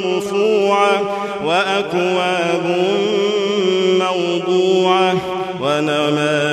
مرفوعة وأكواب موضوعة ونمارق